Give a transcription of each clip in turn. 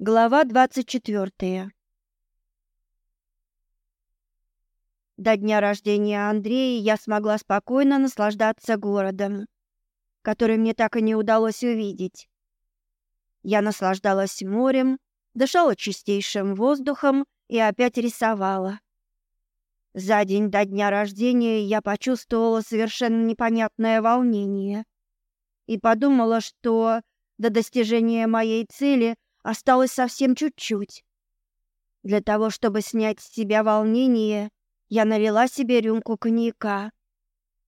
Глава 24. До дня рождения Андрея я смогла спокойно наслаждаться городом, который мне так и не удалось увидеть. Я наслаждалась морем, дышала чистейшим воздухом и опять рисовала. За день до дня рождения я почувствовала совершенно непонятное волнение и подумала, что до достижения моей цели – осталось совсем чуть-чуть. Для того, чтобы снять с себя волнение, я налила себе рюмку коньяка.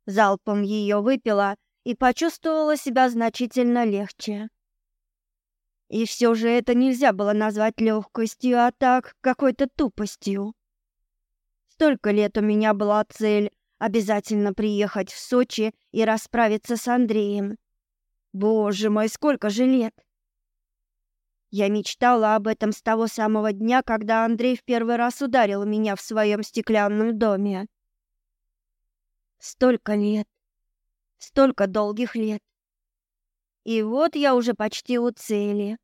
Залпом ее выпила и почувствовала себя значительно легче. И все же это нельзя было назвать легкостью, а так какой-то тупостью. Столько лет у меня была цель обязательно приехать в Сочи и расправиться с Андреем. Боже мой, сколько же лет! Я мечтала об этом с того самого дня, когда Андрей в первый раз ударил меня в своем стеклянном доме. Столько лет. Столько долгих лет. И вот я уже почти у цели.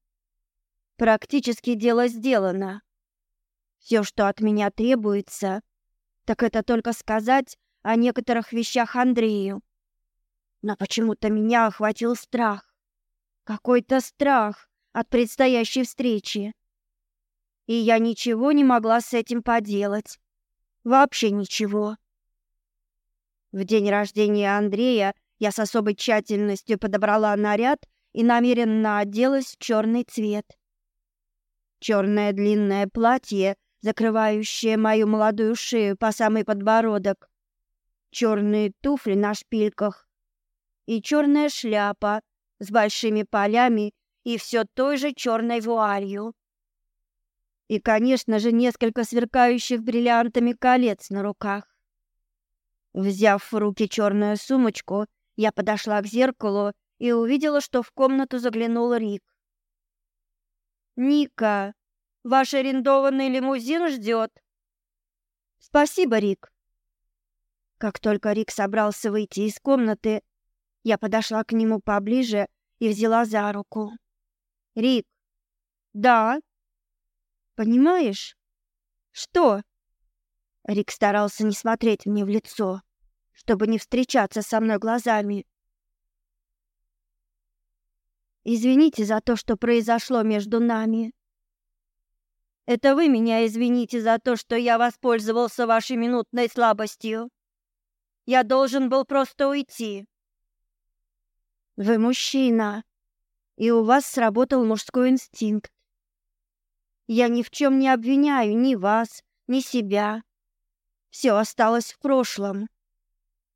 Практически дело сделано. Все, что от меня требуется, так это только сказать о некоторых вещах Андрею. Но почему-то меня охватил страх. Какой-то страх от предстоящей встречи. И я ничего не могла с этим поделать. Вообще ничего. В день рождения Андрея я с особой тщательностью подобрала наряд и намеренно оделась в черный цвет. Черное длинное платье, закрывающее мою молодую шею по самый подбородок, черные туфли на шпильках и черная шляпа с большими полями и все той же черной вуалью. И, конечно же, несколько сверкающих бриллиантами колец на руках. Взяв в руки черную сумочку, я подошла к зеркалу и увидела, что в комнату заглянул Рик. «Ника, ваш арендованный лимузин ждет!» «Спасибо, Рик!» Как только Рик собрался выйти из комнаты, я подошла к нему поближе и взяла за руку. Рик. Да. Понимаешь? Что? Рик старался не смотреть мне в лицо, чтобы не встречаться со мной глазами. Извините за то, что произошло между нами. Это вы меня извините за то, что я воспользовался вашей минутной слабостью. Я должен был просто уйти. Вы мужчина, и у вас сработал мужской инстинкт. Я ни в чем не обвиняю ни вас, ни себя. Все осталось в прошлом,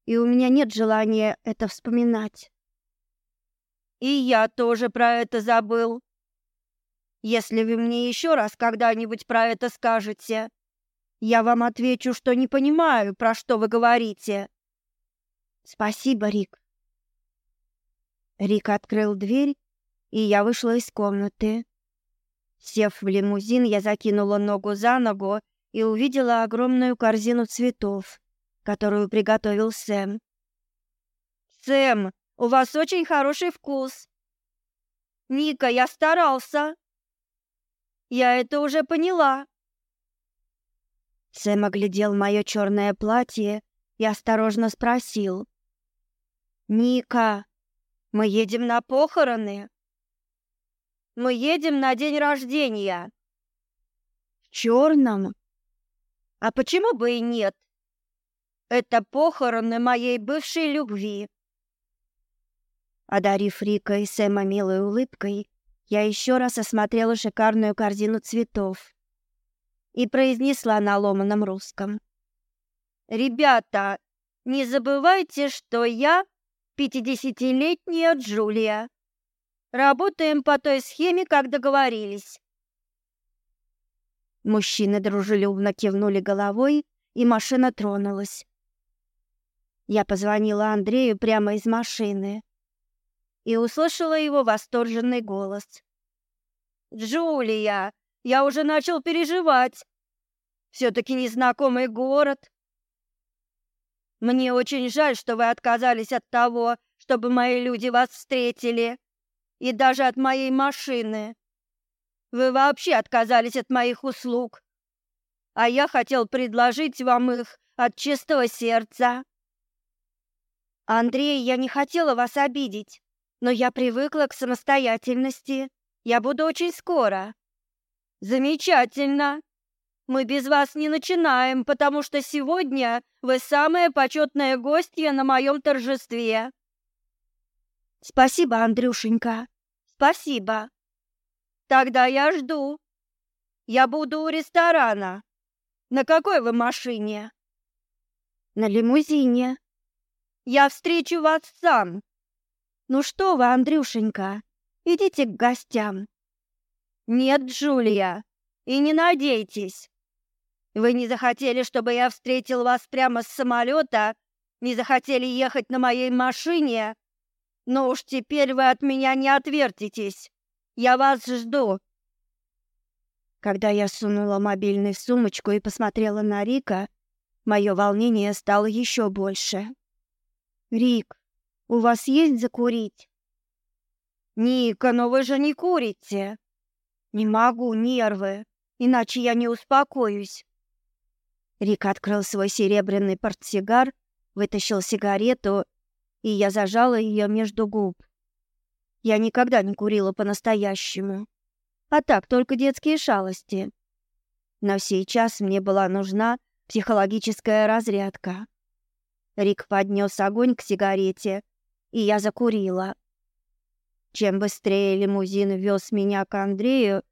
и у меня нет желания это вспоминать. И я тоже про это забыл. Если вы мне еще раз когда-нибудь про это скажете, я вам отвечу, что не понимаю, про что вы говорите. Спасибо, Рик. Рик открыл дверь и я вышла из комнаты. Сев в лимузин, я закинула ногу за ногу и увидела огромную корзину цветов, которую приготовил Сэм. «Сэм, у вас очень хороший вкус!» «Ника, я старался!» «Я это уже поняла!» Сэм оглядел мое черное платье и осторожно спросил. «Ника, мы едем на похороны!» Мы едем на день рождения. В черном? А почему бы и нет? Это похороны моей бывшей любви. Одарив Рика и Сэма милой улыбкой, я еще раз осмотрела шикарную корзину цветов и произнесла на ломаном русском. «Ребята, не забывайте, что я пятидесятилетняя Джулия». Работаем по той схеме, как договорились. Мужчины дружелюбно кивнули головой, и машина тронулась. Я позвонила Андрею прямо из машины и услышала его восторженный голос. «Джулия, я уже начал переживать. Все-таки незнакомый город. Мне очень жаль, что вы отказались от того, чтобы мои люди вас встретили и даже от моей машины. Вы вообще отказались от моих услуг. А я хотел предложить вам их от чистого сердца. Андрей, я не хотела вас обидеть, но я привыкла к самостоятельности. Я буду очень скоро. Замечательно. Мы без вас не начинаем, потому что сегодня вы самая почетная гостья на моем торжестве. Спасибо, Андрюшенька. Спасибо. Тогда я жду. Я буду у ресторана. На какой вы машине? На лимузине. Я встречу вас сам. Ну что вы, Андрюшенька, идите к гостям. Нет, Джулия, и не надейтесь. Вы не захотели, чтобы я встретил вас прямо с самолета, не захотели ехать на моей машине, но уж теперь вы от меня не отвертитесь. Я вас жду. Когда я сунула мобильный в сумочку и посмотрела на Рика, мое волнение стало еще больше. Рик, у вас есть закурить? Ника, но вы же не курите. Не могу, нервы, иначе я не успокоюсь. Рик открыл свой серебряный портсигар, вытащил сигарету и я зажала ее между губ. Я никогда не курила по-настоящему. А так только детские шалости. Но сейчас мне была нужна психологическая разрядка. Рик поднес огонь к сигарете, и я закурила. Чем быстрее лимузин вез меня к Андрею,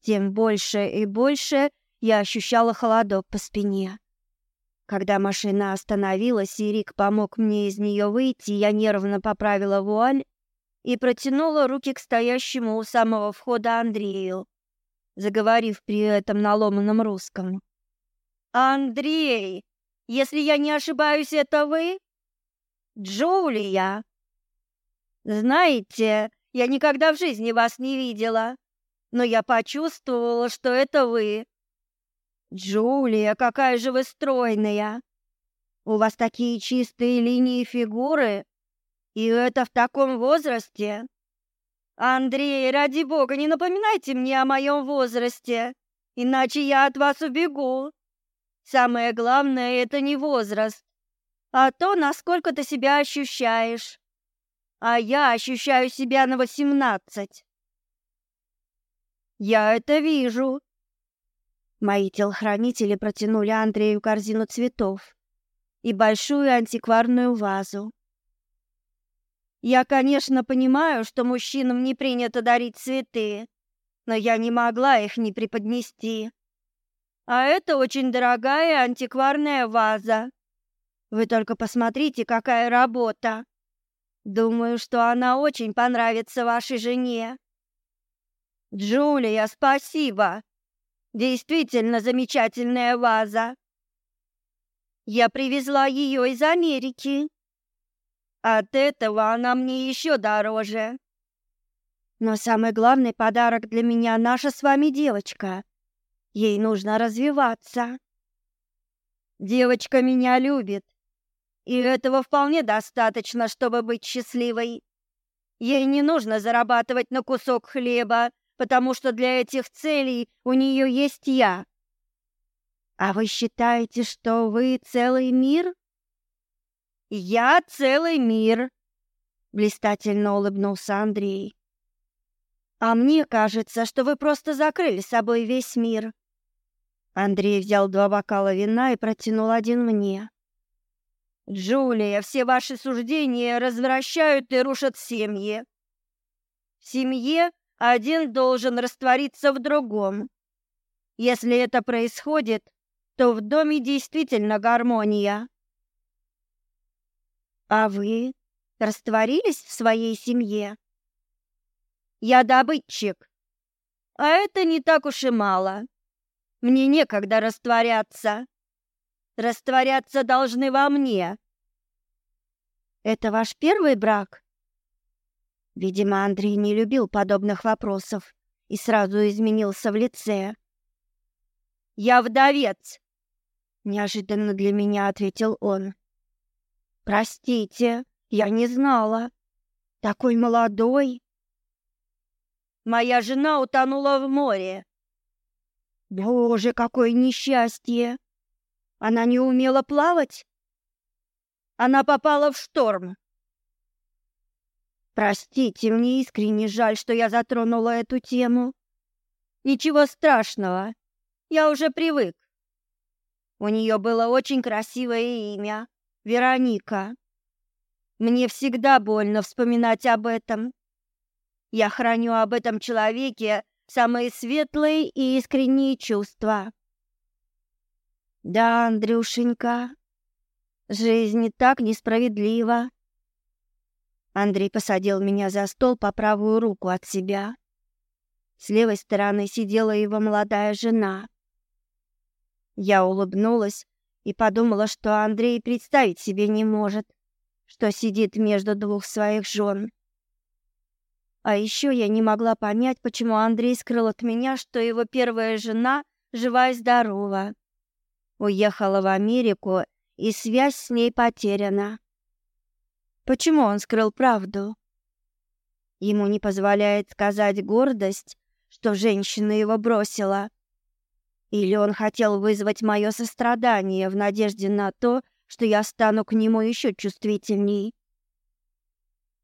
тем больше и больше я ощущала холодок по спине. Когда машина остановилась, Ирик помог мне из нее выйти, я нервно поправила вуаль и протянула руки к стоящему у самого входа Андрею, заговорив при этом на ломаном русском. «Андрей, если я не ошибаюсь, это вы?» «Джулия!» «Знаете, я никогда в жизни вас не видела, но я почувствовала, что это вы. «Джулия, какая же вы стройная! У вас такие чистые линии фигуры, и это в таком возрасте!» «Андрей, ради бога, не напоминайте мне о моем возрасте, иначе я от вас убегу!» «Самое главное — это не возраст, а то, насколько ты себя ощущаешь. А я ощущаю себя на восемнадцать». «Я это вижу», Мои телохранители протянули Андрею корзину цветов и большую антикварную вазу. Я, конечно, понимаю, что мужчинам не принято дарить цветы, но я не могла их не преподнести. А это очень дорогая антикварная ваза. Вы только посмотрите, какая работа. Думаю, что она очень понравится вашей жене. Джулия, спасибо. Действительно замечательная ваза. Я привезла ее из Америки. От этого она мне еще дороже. Но самый главный подарок для меня наша с вами девочка. Ей нужно развиваться. Девочка меня любит. И этого вполне достаточно, чтобы быть счастливой. Ей не нужно зарабатывать на кусок хлеба потому что для этих целей у нее есть я. А вы считаете, что вы целый мир? Я целый мир, блистательно улыбнулся Андрей. А мне кажется, что вы просто закрыли собой весь мир. Андрей взял два бокала вина и протянул один мне. Джулия, все ваши суждения развращают и рушат семьи. В семье один должен раствориться в другом. Если это происходит, то в доме действительно гармония. А вы растворились в своей семье? Я добытчик. А это не так уж и мало. Мне некогда растворяться. Растворяться должны во мне. Это ваш первый брак? Видимо, Андрей не любил подобных вопросов и сразу изменился в лице. «Я вдовец!» — неожиданно для меня ответил он. «Простите, я не знала. Такой молодой!» «Моя жена утонула в море!» «Боже, какое несчастье! Она не умела плавать?» «Она попала в шторм!» Простите, мне искренне жаль, что я затронула эту тему. Ничего страшного. Я уже привык. У нее было очень красивое имя Вероника. Мне всегда больно вспоминать об этом. Я храню об этом человеке самые светлые и искренние чувства. Да, Андрюшенька, жизнь не так несправедлива. Андрей посадил меня за стол по правую руку от себя. С левой стороны сидела его молодая жена. Я улыбнулась и подумала, что Андрей представить себе не может, что сидит между двух своих жен. А еще я не могла понять, почему Андрей скрыл от меня, что его первая жена жива и здорова. Уехала в Америку, и связь с ней потеряна. Почему он скрыл правду? Ему не позволяет сказать гордость, что женщина его бросила. Или он хотел вызвать мое сострадание в надежде на то, что я стану к нему еще чувствительней.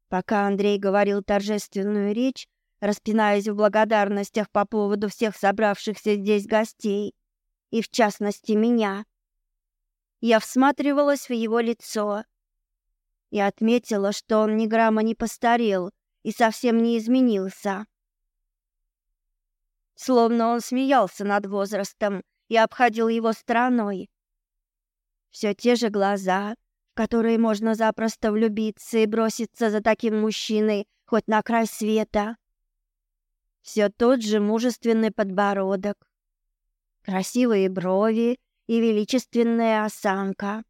Пока Андрей говорил торжественную речь, распинаясь в благодарностях по поводу всех собравшихся здесь гостей, и в частности меня, я всматривалась в его лицо, и отметила, что он ни грамма не постарел и совсем не изменился. Словно он смеялся над возрастом и обходил его стороной. Все те же глаза, в которые можно запросто влюбиться и броситься за таким мужчиной хоть на край света. Все тот же мужественный подбородок, красивые брови и величественная осанка.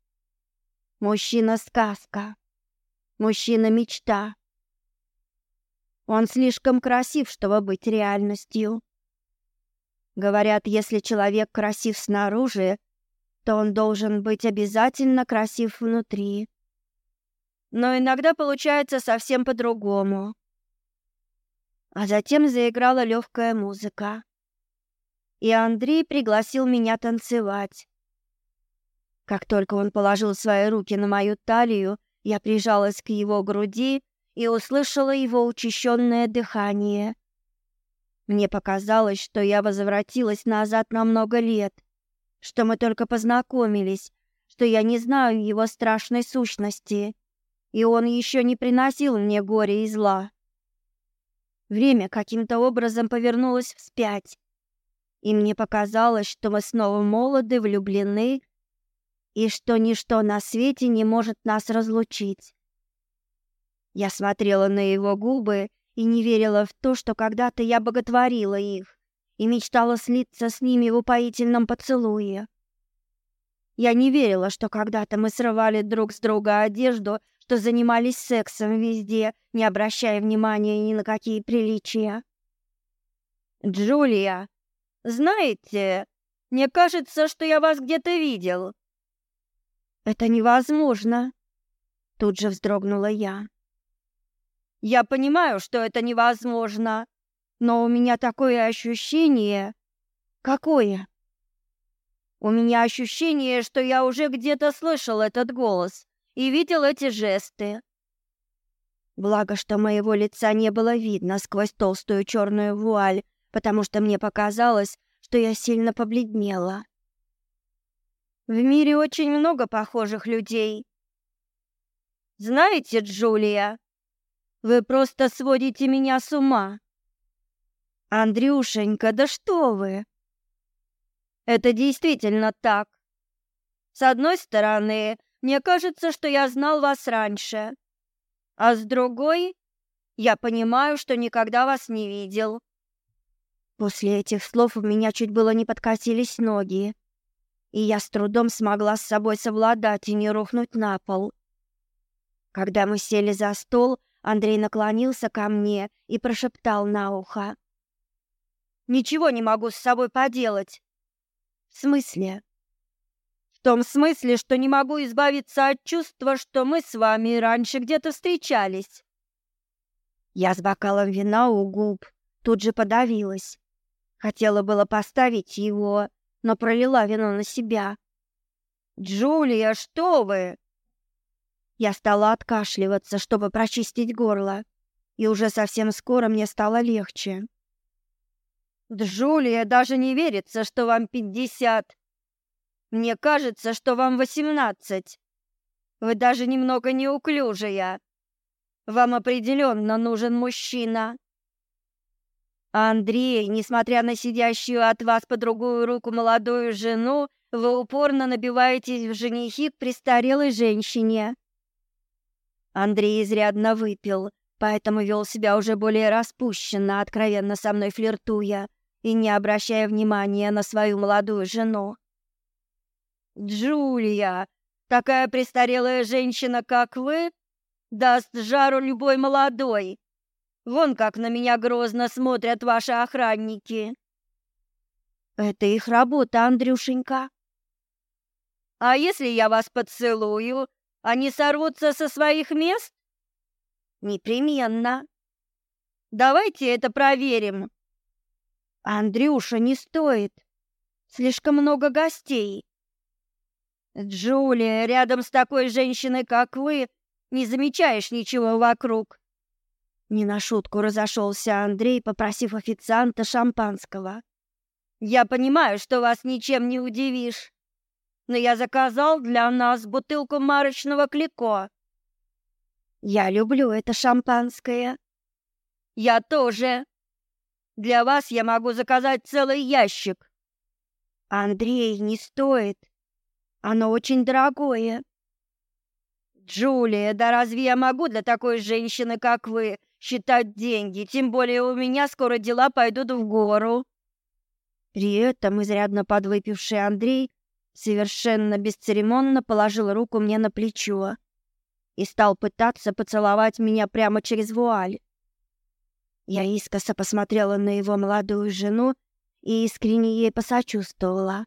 Мужчина-сказка. Мужчина – мечта. Он слишком красив, чтобы быть реальностью. Говорят, если человек красив снаружи, то он должен быть обязательно красив внутри. Но иногда получается совсем по-другому. А затем заиграла легкая музыка. И Андрей пригласил меня танцевать. Как только он положил свои руки на мою талию, я прижалась к его груди и услышала его учащенное дыхание. Мне показалось, что я возвратилась назад на много лет, что мы только познакомились, что я не знаю его страшной сущности, и он еще не приносил мне горя и зла. Время каким-то образом повернулось вспять, и мне показалось, что мы снова молоды, влюблены и что ничто на свете не может нас разлучить. Я смотрела на его губы и не верила в то, что когда-то я боготворила их и мечтала слиться с ними в упоительном поцелуе. Я не верила, что когда-то мы срывали друг с друга одежду, что занимались сексом везде, не обращая внимания ни на какие приличия. Джулия, знаете, мне кажется, что я вас где-то видел. Это невозможно!» Тут же вздрогнула я. «Я понимаю, что это невозможно, но у меня такое ощущение...» «Какое?» «У меня ощущение, что я уже где-то слышал этот голос и видел эти жесты». Благо, что моего лица не было видно сквозь толстую черную вуаль, потому что мне показалось, что я сильно побледнела. В мире очень много похожих людей. Знаете, Джулия, вы просто сводите меня с ума. Андрюшенька, да что вы? Это действительно так. С одной стороны, мне кажется, что я знал вас раньше, а с другой я понимаю, что никогда вас не видел. После этих слов у меня чуть было не подкосились ноги и я с трудом смогла с собой совладать и не рухнуть на пол. Когда мы сели за стол, Андрей наклонился ко мне и прошептал на ухо. «Ничего не могу с собой поделать». «В смысле?» «В том смысле, что не могу избавиться от чувства, что мы с вами раньше где-то встречались». Я с бокалом вина у губ тут же подавилась. Хотела было поставить его, но пролила вино на себя. «Джулия, что вы?» Я стала откашливаться, чтобы прочистить горло, и уже совсем скоро мне стало легче. «Джулия, даже не верится, что вам пятьдесят. Мне кажется, что вам восемнадцать. Вы даже немного неуклюжая. Вам определенно нужен мужчина. Андрей, несмотря на сидящую от вас по другую руку молодую жену, вы упорно набиваетесь в женихи к престарелой женщине. Андрей изрядно выпил, поэтому вел себя уже более распущенно, откровенно со мной флиртуя и не обращая внимания на свою молодую жену. «Джулия, такая престарелая женщина, как вы, даст жару любой молодой!» Вон как на меня грозно смотрят ваши охранники. Это их работа, Андрюшенька. А если я вас поцелую, они сорвутся со своих мест? Непременно. Давайте это проверим. Андрюша, не стоит. Слишком много гостей. Джулия, рядом с такой женщиной, как вы, не замечаешь ничего вокруг. Не на шутку разошелся Андрей, попросив официанта шампанского. «Я понимаю, что вас ничем не удивишь, но я заказал для нас бутылку марочного клико». «Я люблю это шампанское». «Я тоже. Для вас я могу заказать целый ящик». «Андрей, не стоит. Оно очень дорогое». «Джулия, да разве я могу для такой женщины, как вы, считать деньги, тем более у меня скоро дела пойдут в гору. При этом изрядно подвыпивший Андрей совершенно бесцеремонно положил руку мне на плечо и стал пытаться поцеловать меня прямо через вуаль. Я искоса посмотрела на его молодую жену и искренне ей посочувствовала.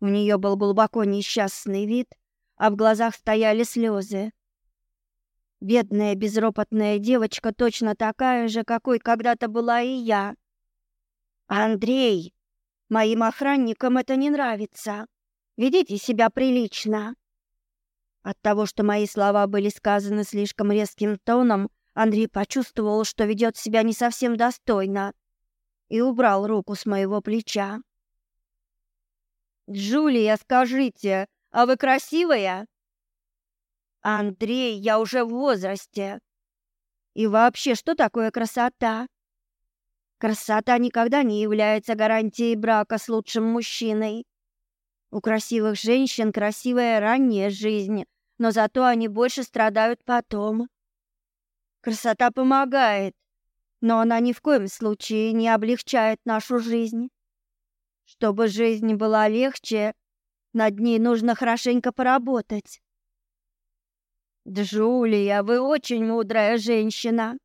У нее был глубоко несчастный вид, а в глазах стояли слезы. Бедная безропотная девочка точно такая же, какой когда-то была и я. Андрей, моим охранникам это не нравится. Ведите себя прилично. От того, что мои слова были сказаны слишком резким тоном, Андрей почувствовал, что ведет себя не совсем достойно, и убрал руку с моего плеча. «Джулия, скажите, а вы красивая?» Андрей, я уже в возрасте. И вообще, что такое красота? Красота никогда не является гарантией брака с лучшим мужчиной. У красивых женщин красивая ранняя жизнь, но зато они больше страдают потом. Красота помогает, но она ни в коем случае не облегчает нашу жизнь. Чтобы жизнь была легче, над ней нужно хорошенько поработать. «Джулия, вы очень мудрая женщина!»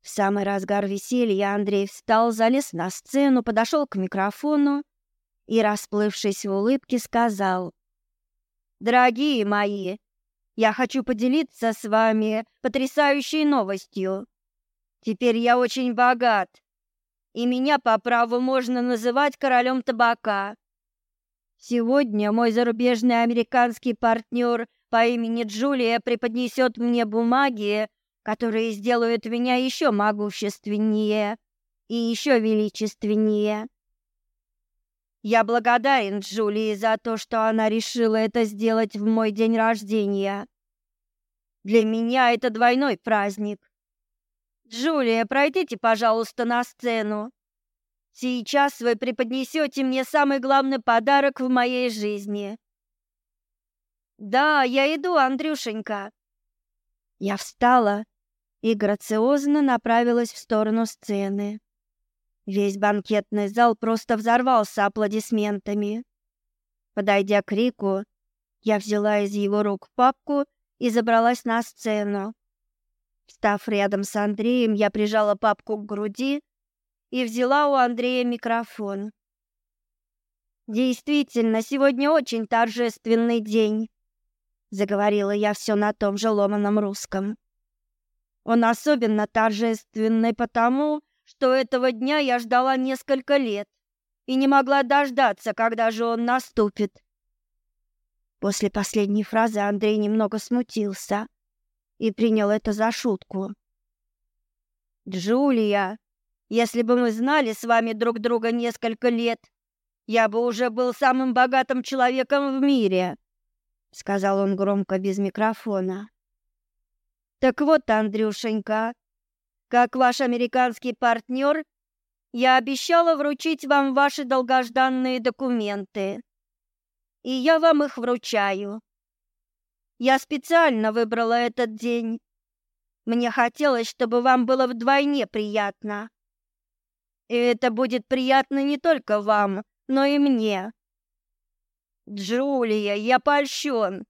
В самый разгар веселья Андрей встал, залез на сцену, подошел к микрофону и, расплывшись в улыбке, сказал «Дорогие мои, я хочу поделиться с вами потрясающей новостью. Теперь я очень богат, и меня по праву можно называть королем табака. Сегодня мой зарубежный американский партнер – по имени Джулия преподнесет мне бумаги, которые сделают меня еще могущественнее и еще величественнее. Я благодарен Джулии за то, что она решила это сделать в мой день рождения. Для меня это двойной праздник. Джулия, пройдите, пожалуйста, на сцену. Сейчас вы преподнесете мне самый главный подарок в моей жизни. Да, я иду, Андрюшенька. Я встала и грациозно направилась в сторону сцены. Весь банкетный зал просто взорвался аплодисментами. Подойдя к Рику, я взяла из его рук папку и забралась на сцену. Встав рядом с Андреем, я прижала папку к груди и взяла у Андрея микрофон. Действительно, сегодня очень торжественный день заговорила я все на том же ломаном русском. Он особенно торжественный потому, что этого дня я ждала несколько лет и не могла дождаться, когда же он наступит. После последней фразы Андрей немного смутился и принял это за шутку. Джулия, если бы мы знали с вами друг друга несколько лет, я бы уже был самым богатым человеком в мире. — сказал он громко без микрофона. «Так вот, Андрюшенька, как ваш американский партнер, я обещала вручить вам ваши долгожданные документы. И я вам их вручаю. Я специально выбрала этот день. Мне хотелось, чтобы вам было вдвойне приятно. И это будет приятно не только вам, но и мне. Джулия, я польщен.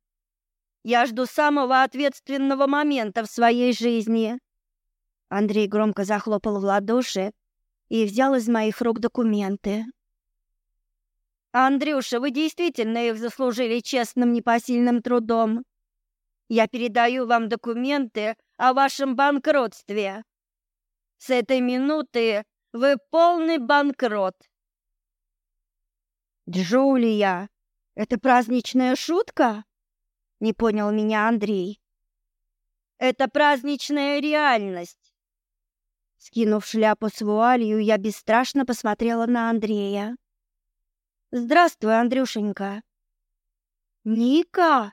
Я жду самого ответственного момента в своей жизни. Андрей громко захлопал в ладоши и взял из моих рук документы. Андрюша, вы действительно их заслужили честным непосильным трудом. Я передаю вам документы о вашем банкротстве. С этой минуты вы полный банкрот. Джулия, это праздничная шутка? Не понял меня Андрей. Это праздничная реальность. Скинув шляпу с вуалью, я бесстрашно посмотрела на Андрея. Здравствуй, Андрюшенька. Ника.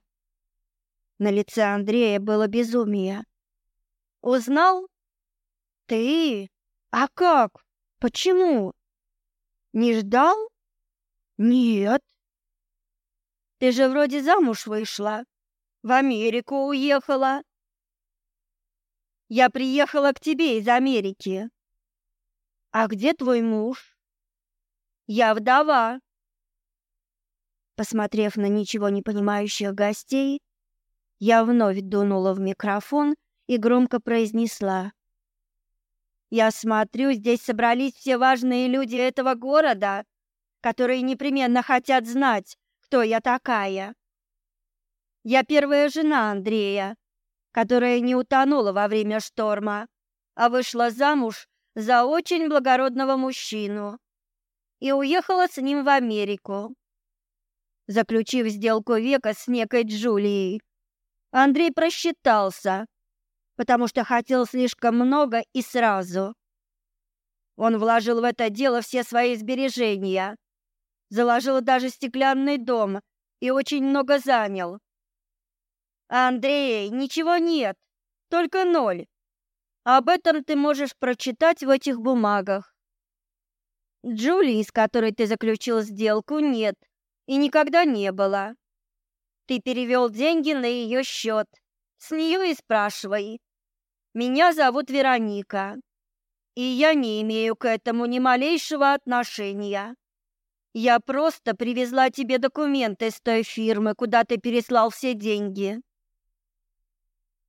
На лице Андрея было безумие. Узнал? Ты? А как? Почему? Не ждал? Нет. Ты же вроде замуж вышла. В Америку уехала. Я приехала к тебе из Америки. А где твой муж? Я вдова. Посмотрев на ничего не понимающих гостей, я вновь дунула в микрофон и громко произнесла: "Я смотрю, здесь собрались все важные люди этого города, которые непременно хотят знать, кто я такая. Я первая жена Андрея, которая не утонула во время шторма, а вышла замуж за очень благородного мужчину и уехала с ним в Америку. Заключив сделку века с некой Джулией, Андрей просчитался, потому что хотел слишком много и сразу. Он вложил в это дело все свои сбережения – заложила даже стеклянный дом и очень много занял. Андрей, ничего нет, только ноль. Об этом ты можешь прочитать в этих бумагах. Джулии, с которой ты заключил сделку, нет и никогда не было. Ты перевел деньги на ее счет. С нее и спрашивай. Меня зовут Вероника, и я не имею к этому ни малейшего отношения. Я просто привезла тебе документы с той фирмы, куда ты переслал все деньги.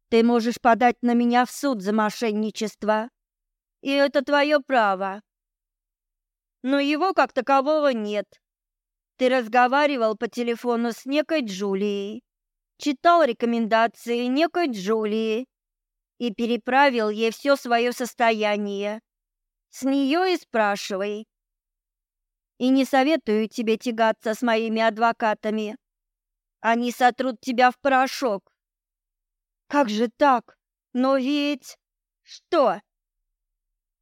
Ты можешь подать на меня в суд за мошенничество. И это твое право. Но его как такового нет. Ты разговаривал по телефону с некой Джулией, читал рекомендации некой Джулии и переправил ей все свое состояние. С нее и спрашивай, и не советую тебе тягаться с моими адвокатами. Они сотрут тебя в порошок. Как же так? Но ведь... Что?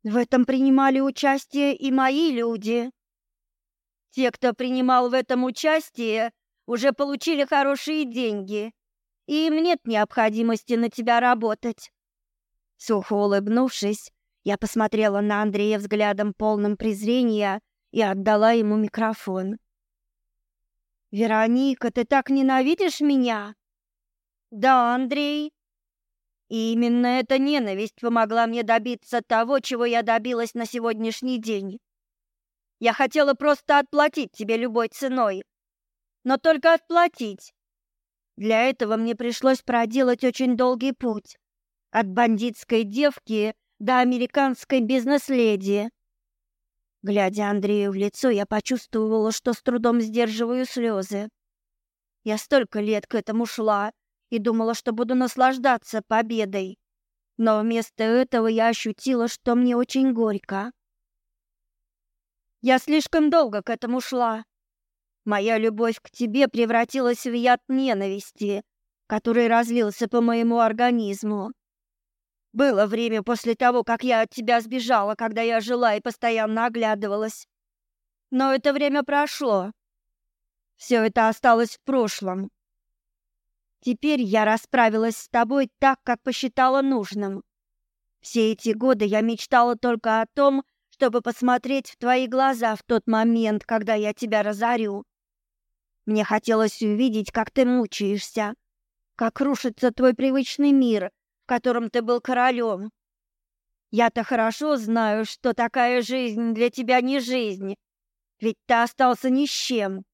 В этом принимали участие и мои люди. Те, кто принимал в этом участие, уже получили хорошие деньги. И им нет необходимости на тебя работать. Сухо улыбнувшись, я посмотрела на Андрея взглядом полным презрения и отдала ему микрофон. «Вероника, ты так ненавидишь меня?» «Да, Андрей». И именно эта ненависть помогла мне добиться того, чего я добилась на сегодняшний день. Я хотела просто отплатить тебе любой ценой. Но только отплатить. Для этого мне пришлось проделать очень долгий путь. От бандитской девки до американской бизнес-леди. Глядя Андрею в лицо, я почувствовала, что с трудом сдерживаю слезы. Я столько лет к этому шла и думала, что буду наслаждаться победой. Но вместо этого я ощутила, что мне очень горько. Я слишком долго к этому шла. Моя любовь к тебе превратилась в яд ненависти, который разлился по моему организму. Было время после того, как я от тебя сбежала, когда я жила и постоянно оглядывалась. Но это время прошло. Все это осталось в прошлом. Теперь я расправилась с тобой так, как посчитала нужным. Все эти годы я мечтала только о том, чтобы посмотреть в твои глаза в тот момент, когда я тебя разорю. Мне хотелось увидеть, как ты мучаешься, как рушится твой привычный мир, котором ты был королем. Я-то хорошо знаю, что такая жизнь для тебя не жизнь, ведь ты остался ни с чем.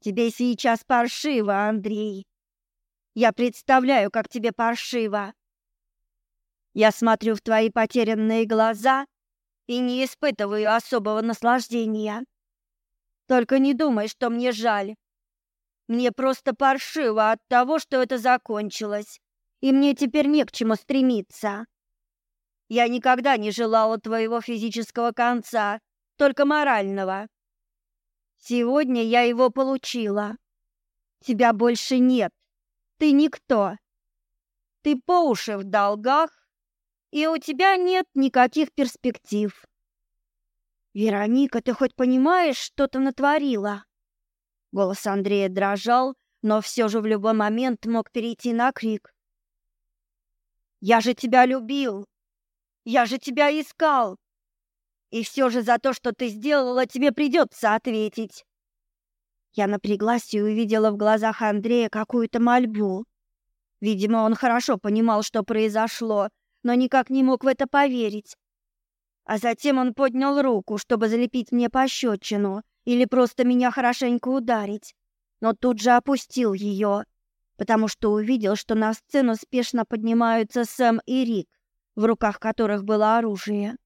Тебе сейчас паршиво, Андрей. Я представляю, как тебе паршиво. Я смотрю в твои потерянные глаза и не испытываю особого наслаждения. Только не думай, что мне жаль. Мне просто паршиво от того, что это закончилось и мне теперь не к чему стремиться. Я никогда не желала твоего физического конца, только морального. Сегодня я его получила. Тебя больше нет. Ты никто. Ты по уши в долгах, и у тебя нет никаких перспектив. Вероника, ты хоть понимаешь, что ты натворила? Голос Андрея дрожал, но все же в любой момент мог перейти на крик. Я же тебя любил. Я же тебя искал. И все же за то, что ты сделала, тебе придется ответить. Я напряглась и увидела в глазах Андрея какую-то мольбу. Видимо, он хорошо понимал, что произошло, но никак не мог в это поверить. А затем он поднял руку, чтобы залепить мне пощечину или просто меня хорошенько ударить, но тут же опустил ее потому что увидел, что на сцену спешно поднимаются Сэм и Рик, в руках которых было оружие.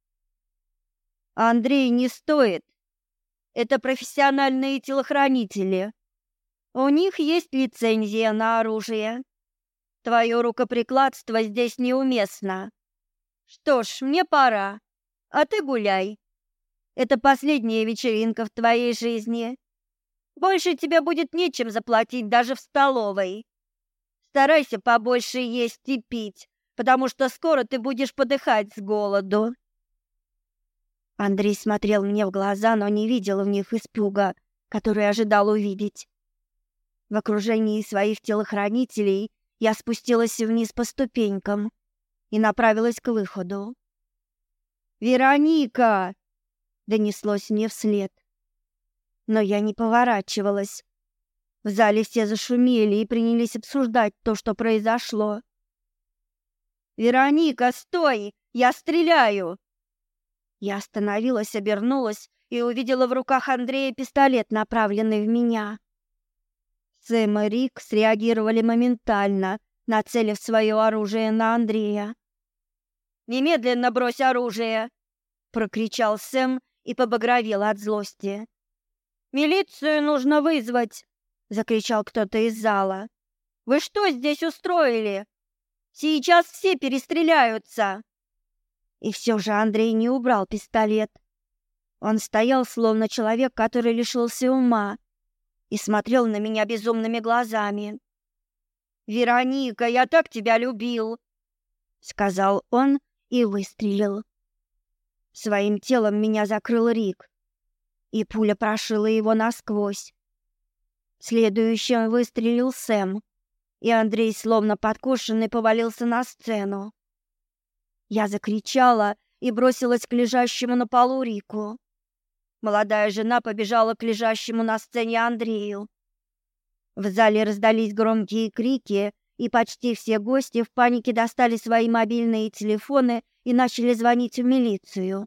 Андрей не стоит. Это профессиональные телохранители. У них есть лицензия на оружие. Твое рукоприкладство здесь неуместно. Что ж, мне пора. А ты гуляй. Это последняя вечеринка в твоей жизни. Больше тебе будет нечем заплатить даже в столовой. Старайся побольше есть и пить, потому что скоро ты будешь подыхать с голоду. Андрей смотрел мне в глаза, но не видел в них испуга, который ожидал увидеть. В окружении своих телохранителей я спустилась вниз по ступенькам и направилась к выходу. «Вероника!» — донеслось мне вслед. Но я не поворачивалась, в зале все зашумели и принялись обсуждать то, что произошло. «Вероника, стой! Я стреляю!» Я остановилась, обернулась и увидела в руках Андрея пистолет, направленный в меня. Сэм и Рик среагировали моментально, нацелив свое оружие на Андрея. «Немедленно брось оружие!» — прокричал Сэм и побагровел от злости. «Милицию нужно вызвать!» закричал кто-то из зала. Вы что здесь устроили? Сейчас все перестреляются. И все же Андрей не убрал пистолет. Он стоял словно человек, который лишился ума и смотрел на меня безумными глазами. Вероника, я так тебя любил, сказал он и выстрелил. Своим телом меня закрыл Рик, и пуля прошила его насквозь. Следующим выстрелил Сэм, и Андрей, словно подкушенный, повалился на сцену. Я закричала и бросилась к лежащему на полу Рику. Молодая жена побежала к лежащему на сцене Андрею. В зале раздались громкие крики, и почти все гости в панике достали свои мобильные телефоны и начали звонить в милицию.